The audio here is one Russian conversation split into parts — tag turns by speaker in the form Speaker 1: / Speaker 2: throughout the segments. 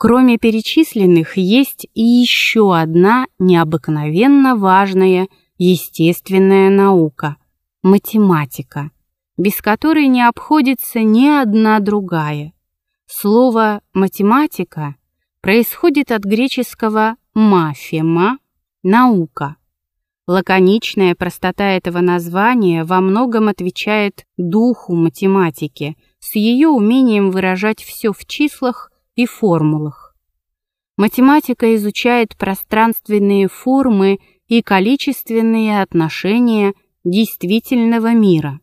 Speaker 1: Кроме перечисленных, есть и еще одна необыкновенно важная естественная наука – математика, без которой не обходится ни одна другая. Слово «математика» происходит от греческого «мафема» – наука. Лаконичная простота этого названия во многом отвечает духу математики с ее умением выражать все в числах и формулах. Математика изучает пространственные формы и количественные отношения действительного мира.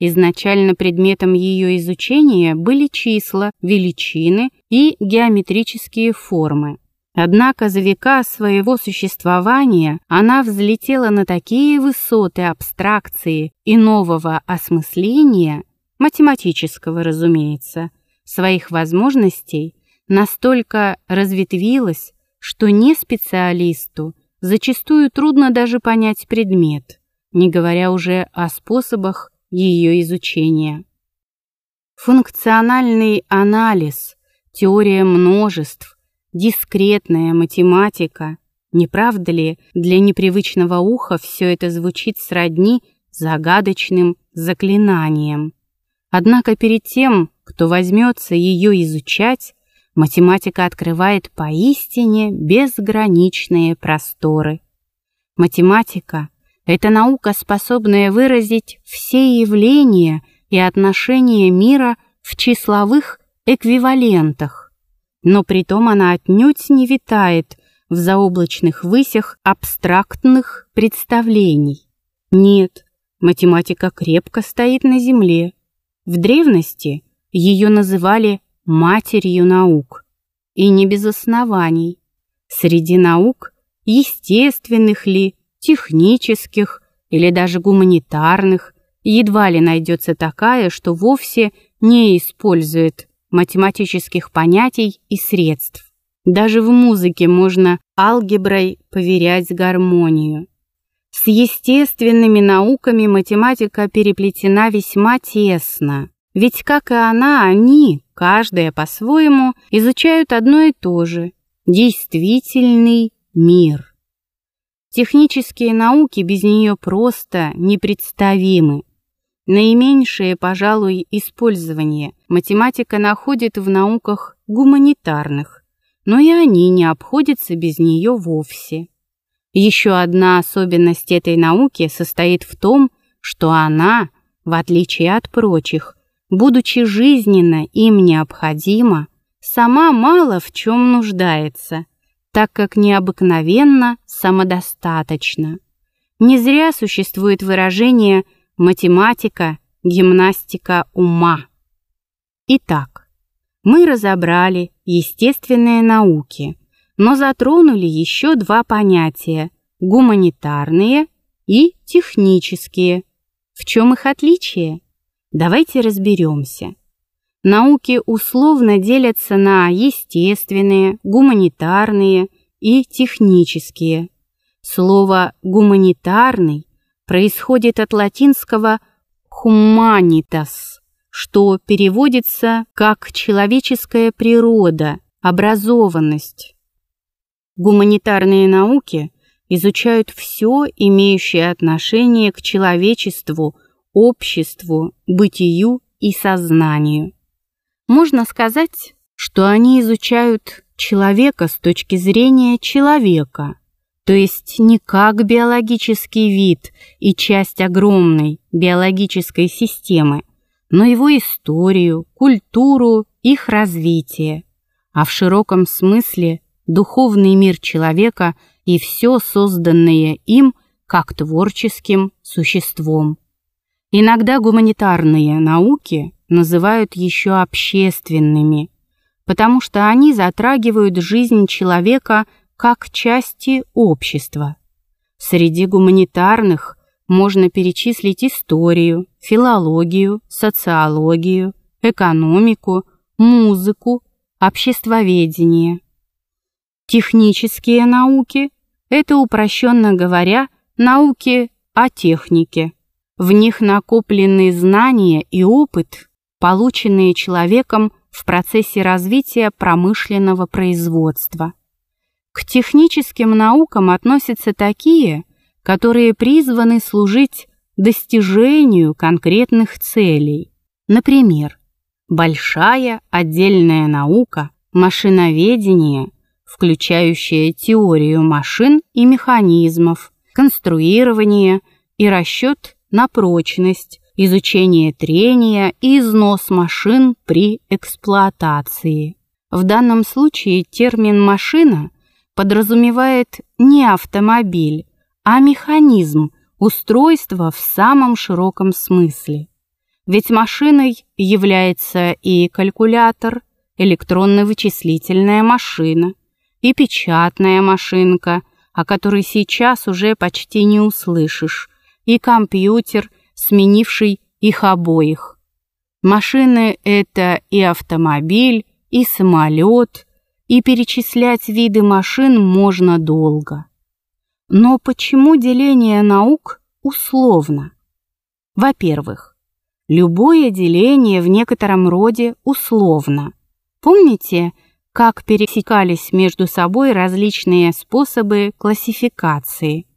Speaker 1: Изначально предметом ее изучения были числа, величины и геометрические формы. Однако за века своего существования она взлетела на такие высоты абстракции и нового осмысления, математического, разумеется, своих возможностей, настолько разветвилась, что не специалисту зачастую трудно даже понять предмет, не говоря уже о способах ее изучения. Функциональный анализ, теория множеств, дискретная математика, не правда ли, для непривычного уха все это звучит сродни загадочным заклинанием. Однако перед тем, кто возьмется ее изучать, математика открывает поистине безграничные просторы. Математика — это наука, способная выразить все явления и отношения мира в числовых эквивалентах, но притом она отнюдь не витает в заоблачных высях абстрактных представлений. Нет, математика крепко стоит на земле. В древности ее называли матерью наук. И не без оснований. Среди наук, естественных ли, технических или даже гуманитарных, едва ли найдется такая, что вовсе не использует математических понятий и средств. Даже в музыке можно алгеброй поверять гармонию. С естественными науками математика переплетена весьма тесно. Ведь, как и она, они, каждая по-своему, изучают одно и то же – действительный мир. Технические науки без нее просто непредставимы. Наименьшее, пожалуй, использование математика находит в науках гуманитарных, но и они не обходятся без нее вовсе. Еще одна особенность этой науки состоит в том, что она, в отличие от прочих, будучи жизненно им необходима, сама мало в чем нуждается, так как необыкновенно самодостаточна. Не зря существует выражение «математика, гимнастика ума». Итак, мы разобрали естественные науки, но затронули еще два понятия – гуманитарные и технические. В чем их отличие? Давайте разберемся. Науки условно делятся на естественные, гуманитарные и технические. Слово «гуманитарный» происходит от латинского «humanitas», что переводится как «человеческая природа», «образованность». Гуманитарные науки изучают все, имеющее отношение к человечеству – обществу, бытию и сознанию. Можно сказать, что они изучают человека с точки зрения человека, то есть не как биологический вид и часть огромной биологической системы, но его историю, культуру, их развитие, а в широком смысле духовный мир человека и все созданное им как творческим существом. Иногда гуманитарные науки называют еще общественными, потому что они затрагивают жизнь человека как части общества. Среди гуманитарных можно перечислить историю, филологию, социологию, экономику, музыку, обществоведение. Технические науки – это, упрощенно говоря, науки о технике. В них накоплены знания и опыт, полученные человеком в процессе развития промышленного производства. К техническим наукам относятся такие, которые призваны служить достижению конкретных целей. Например, большая отдельная наука машиноведение, включающая теорию машин и механизмов, конструирование и расчет на прочность, изучение трения и износ машин при эксплуатации. В данном случае термин «машина» подразумевает не автомобиль, а механизм, устройство в самом широком смысле. Ведь машиной является и калькулятор, электронно-вычислительная машина, и печатная машинка, о которой сейчас уже почти не услышишь, и компьютер – сменивший их обоих. Машины — это и автомобиль, и самолет, и перечислять виды машин можно долго. Но почему деление наук условно? Во-первых, любое деление в некотором роде условно. Помните, как пересекались между собой различные способы классификации –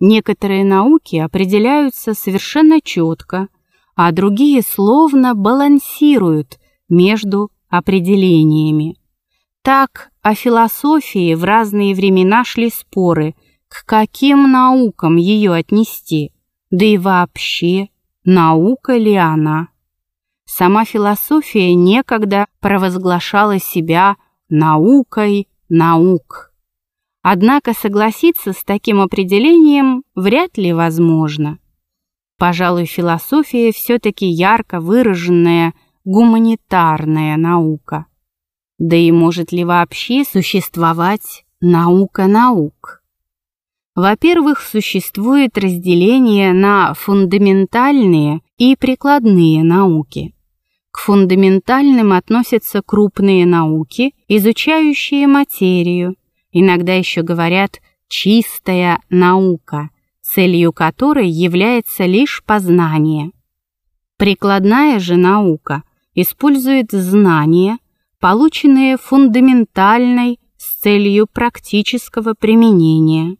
Speaker 1: Некоторые науки определяются совершенно четко, а другие словно балансируют между определениями. Так о философии в разные времена шли споры, к каким наукам ее отнести, да и вообще, наука ли она. Сама философия некогда провозглашала себя наукой наук. Однако согласиться с таким определением вряд ли возможно. Пожалуй, философия все-таки ярко выраженная гуманитарная наука. Да и может ли вообще существовать наука наук? Во-первых, существует разделение на фундаментальные и прикладные науки. К фундаментальным относятся крупные науки, изучающие материю, иногда еще говорят «чистая наука», целью которой является лишь познание. Прикладная же наука использует знания, полученные фундаментальной с целью практического применения.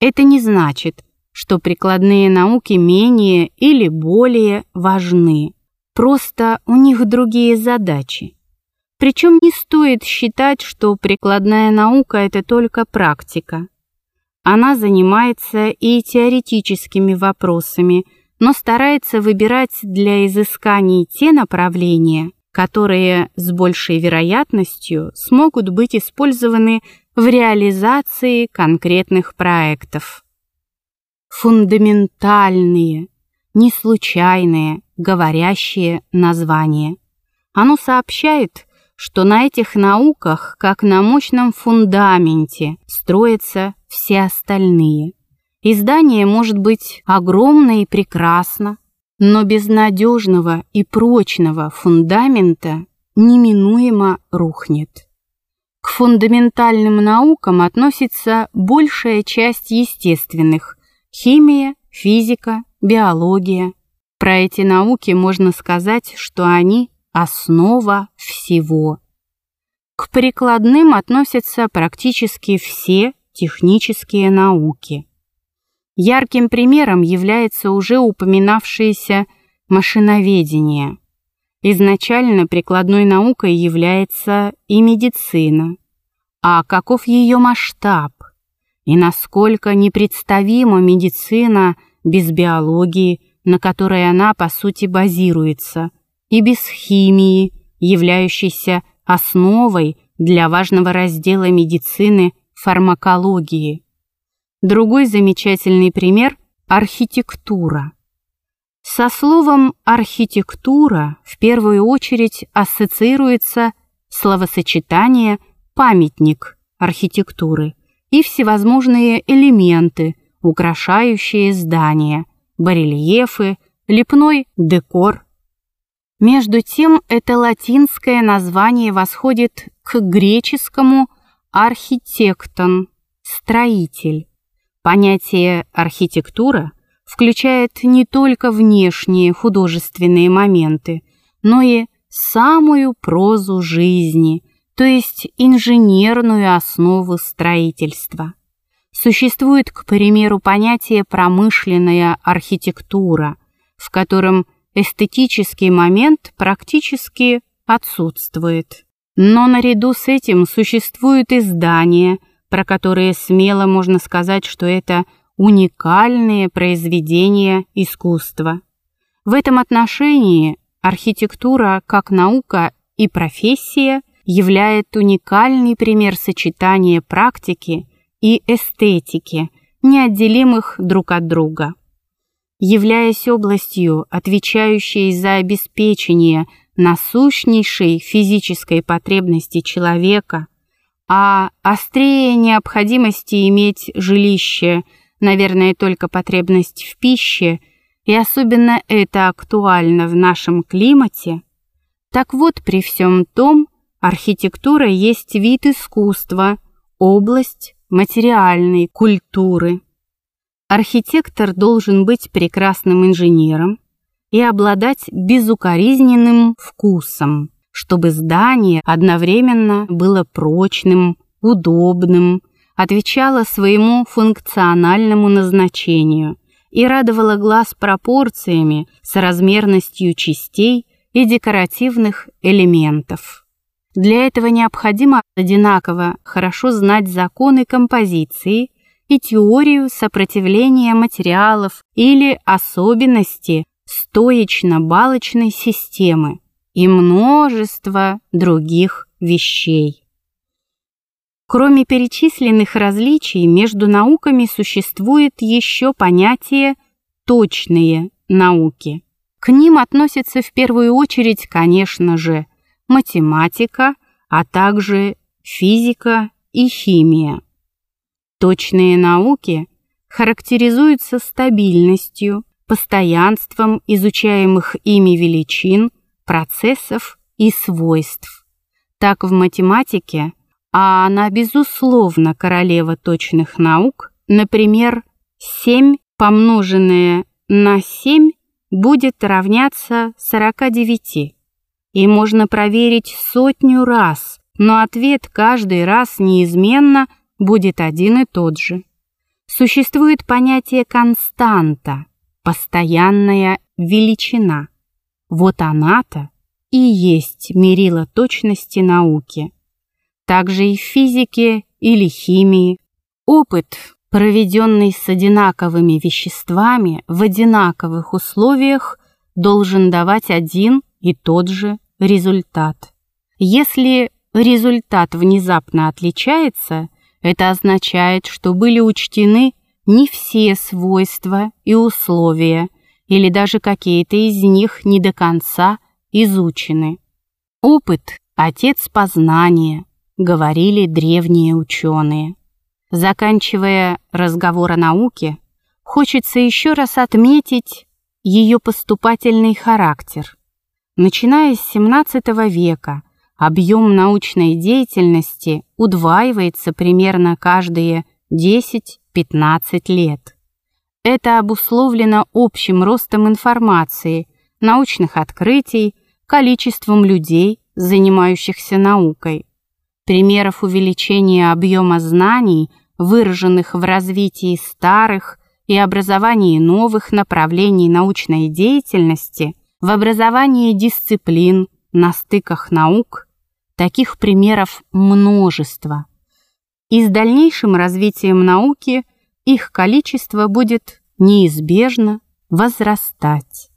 Speaker 1: Это не значит, что прикладные науки менее или более важны, просто у них другие задачи. Причем не стоит считать, что прикладная наука – это только практика. Она занимается и теоретическими вопросами, но старается выбирать для изысканий те направления, которые с большей вероятностью смогут быть использованы в реализации конкретных проектов. Фундаментальные, не случайные, говорящие названия. Оно сообщает – что на этих науках, как на мощном фундаменте, строятся все остальные. Издание может быть огромно и прекрасно, но без надежного и прочного фундамента неминуемо рухнет. К фундаментальным наукам относится большая часть естественных – химия, физика, биология. Про эти науки можно сказать, что они основа всего. К прикладным относятся практически все технические науки. Ярким примером является уже упоминавшееся машиноведение. Изначально прикладной наукой является и медицина. А каков ее масштаб? И насколько непредставима медицина без биологии, на которой она по сути базируется – и без химии, являющейся основой для важного раздела медицины фармакологии. Другой замечательный пример – архитектура. Со словом «архитектура» в первую очередь ассоциируется словосочетание «памятник архитектуры» и всевозможные элементы, украшающие здания, барельефы, лепной декор, между тем, это латинское название восходит к греческому «архитектон» – «строитель». Понятие «архитектура» включает не только внешние художественные моменты, но и самую прозу жизни, то есть инженерную основу строительства. Существует, к примеру, понятие «промышленная архитектура», в котором эстетический момент практически отсутствует. Но наряду с этим существуют и здания, про которые смело можно сказать, что это уникальные произведения искусства. В этом отношении архитектура как наука и профессия являет уникальный пример сочетания практики и эстетики, неотделимых друг от друга. Являясь областью, отвечающей за обеспечение насущнейшей физической потребности человека, а острее необходимости иметь жилище, наверное, только потребность в пище, и особенно это актуально в нашем климате, так вот, при всем том, архитектура есть вид искусства, область материальной культуры. Архитектор должен быть прекрасным инженером и обладать безукоризненным вкусом, чтобы здание одновременно было прочным, удобным, отвечало своему функциональному назначению и радовало глаз пропорциями, соразмерностью частей и декоративных элементов. Для этого необходимо одинаково хорошо знать законы композиции и теорию сопротивления материалов или особенности стоечно-балочной системы и множество других вещей. Кроме перечисленных различий между науками существует еще понятие «точные науки». К ним относятся в первую очередь, конечно же, математика, а также физика и химия. Точные науки характеризуются стабильностью, постоянством изучаемых ими величин, процессов и свойств. Так в математике, а она безусловно королева точных наук, например, 7 помноженное на 7 будет равняться 49 и можно проверить сотню раз, но ответ каждый раз неизменно будет один и тот же. Существует понятие константа, постоянная величина. Вот она-то и есть мерило точности науки. Также и в физике или химии опыт, проведенный с одинаковыми веществами в одинаковых условиях, должен давать один и тот же результат. Если результат внезапно отличается, это означает, что были учтены не все свойства и условия, или даже какие-то из них не до конца изучены. Опыт – отец познания, говорили древние ученые. Заканчивая разговор о науке, хочется еще раз отметить ее поступательный характер – Начиная с XVII века объем научной деятельности удваивается примерно каждые 10-15 лет. Это обусловлено общим ростом информации, научных открытий, количеством людей, занимающихся наукой. Примеров увеличения объема знаний, выраженных в развитии старых и образовании новых направлений научной деятельности – в образовании дисциплин, на стыках наук, таких примеров множество. И с дальнейшим развитием науки их количество будет неизбежно возрастать.